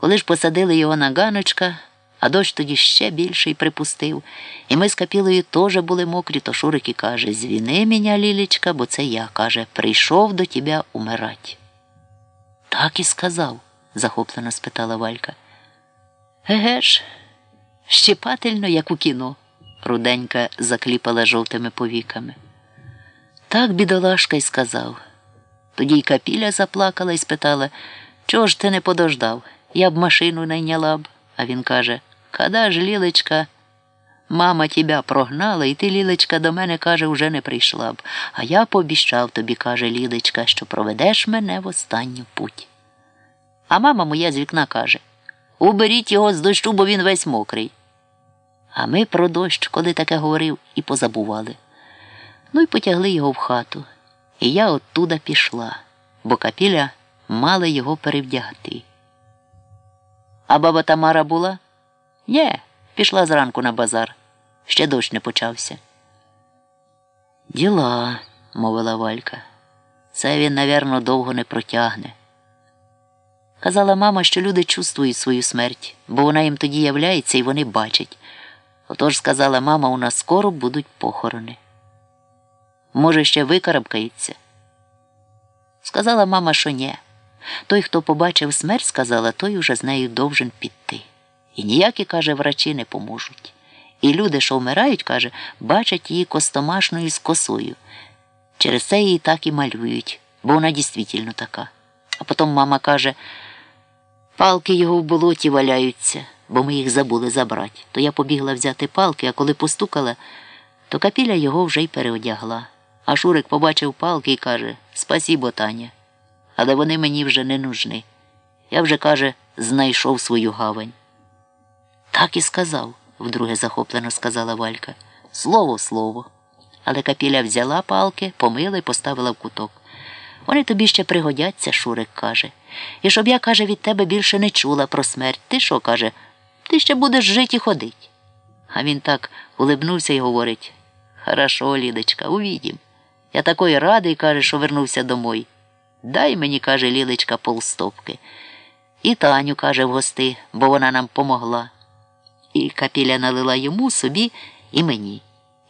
Коли ж посадили його на ганочка, а дощ тоді ще більший припустив, і ми з капілою теж були мокрі, то Шурик і каже Звіни мене, Лілечка, бо це я, каже, прийшов до тебе умирать. Так і сказав, захоплено спитала Валька. Еге ж, щепательно, як у кіно, руденька закліпала жовтими повіками. Так бідолашка й сказав. Тоді й капіля заплакала і спитала, чого ж ти не подождав? Я б машину найняла б. А він каже, Када ж, Лілечка, мама тебе прогнала, і ти, Лілечка, до мене, каже, уже не прийшла б. А я пообіщав тобі, каже Лілечка, що проведеш мене в останню путь. А мама моя з вікна каже Уберіть його з дощу, бо він весь мокрий. А ми про дощ, коли таке говорив, і позабували. Ну й потягли його в хату. І я оттуда пішла, бо капіля мала його перевдягти. А баба Тамара була? Нє, пішла зранку на базар. Ще дощ не почався. Діла, мовила Валька. Це він, навірно, довго не протягне. Казала мама, що люди чувствують свою смерть, бо вона їм тоді являється і вони бачать. Отож, сказала мама, у нас скоро будуть похорони. Може, ще викарабкається? Сказала мама, що ні. Той, хто побачив смерть, сказала, той уже з нею довжен піти. І ніякі, каже, врачі не поможуть. І люди, що вмирають, каже, бачать її костомашною з косою. Через це її так і малюють, бо вона дійсно така. А потім мама каже, палки його в болоті валяються, бо ми їх забули забрати. То я побігла взяти палки, а коли постукала, то капіля його вже й переодягла. А Шурик побачив палки і каже Спасібо, Таня, але вони мені вже не нужні. Я вже, каже, знайшов свою гавань. Так і сказав, вдруге захоплено сказала Валька. Слово, слово. Але капіля взяла палки, помила і поставила в куток. Вони тобі ще пригодяться, Шурик каже. І щоб я, каже, від тебе більше не чула про смерть. Ти що, каже, ти ще будеш жити і ходить. А він так улибнувся і говорить Хорошо, Лідочка, увідім. Я такий радий, каже, що вернувся домой. Дай мені, каже, Лілечка, полстопки. І Таню, каже, в гости, бо вона нам помогла. І капіля налила йому собі і мені.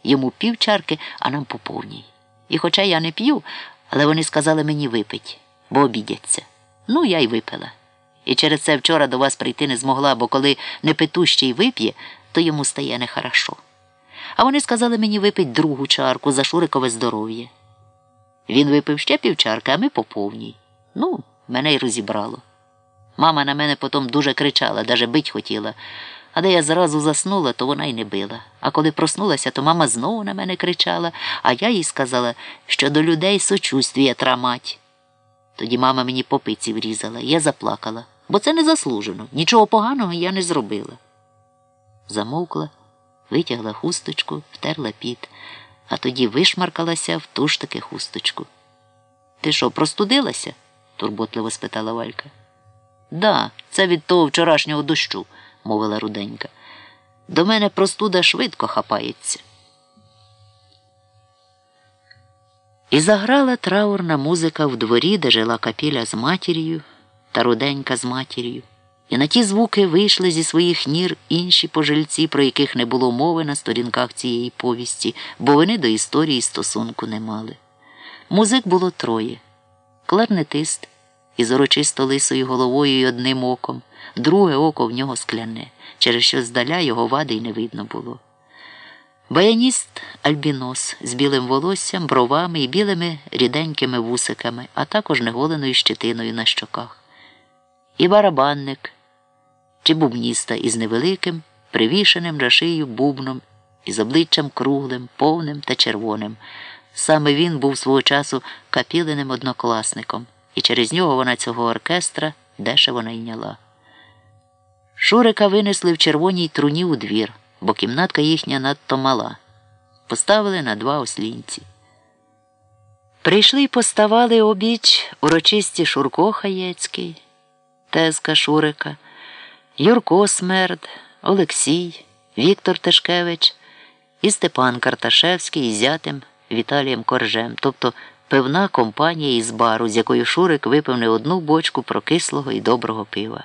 Йому пів чарки, а нам по повній. І хоча я не п'ю, але вони сказали мені випить, бо обідяться. Ну, я й випила. І через це вчора до вас прийти не змогла, бо коли непитущий вип'є, то йому стає нехорошо. А вони сказали мені випить другу чарку за Шурикове здоров'я. Він випив ще півчарки, а ми по повній. Ну, мене й розібрало. Мама на мене потім дуже кричала, даже бить хотіла. А де я зразу заснула, то вона й не била. А коли проснулася, то мама знову на мене кричала, а я їй сказала, що до людей сочувствія трамать. Тоді мама мені по пиці врізала, я заплакала, бо це не заслужено. Нічого поганого я не зробила. Замовкла, витягла хусточку, втерла піт, а тоді вишмаркалася в ту ж таки хусточку. Ти що, простудилася? турботливо спитала Валька. Да, це від того вчорашнього дощу мовила руденька. До мене простуда швидко хапається. І заграла траурна музика в дворі, де жила капіля з матір'ю та руденька з матір'ю. І на ті звуки вийшли зі своїх нір інші пожильці, про яких не було мови на сторінках цієї повісті, бо вони до історії стосунку не мали. Музик було троє кларнетист із урочисто лисою головою й одним оком друге око в нього скляне, через що здаля його вади й не видно було. Баяніст альбінос з білим волоссям, бровами і білими ріденькими вусиками, а також неголеною щетиною на щоках. І барабанник чи бубніста із невеликим, привішеним на шию бубном, із обличчям круглим, повним та червоним. Саме він був свого часу капіленим однокласником, і через нього вона цього оркестра дешево найняла. Шурика винесли в червоній труні у двір, бо кімнатка їхня надто мала. Поставили на два ослінці. Прийшли й поставали обіч урочисті Шурко Хаєцький, тезка Шурика, Юрко Смерд, Олексій, Віктор Тишкевич і Степан Карташевський із зятем Віталієм Коржем, тобто пивна компанія із бару, з якою Шурик випив не одну бочку прокислого і доброго пива.